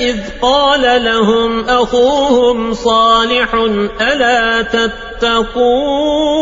إذ قال لهم أخوهم صالح ألا تتقون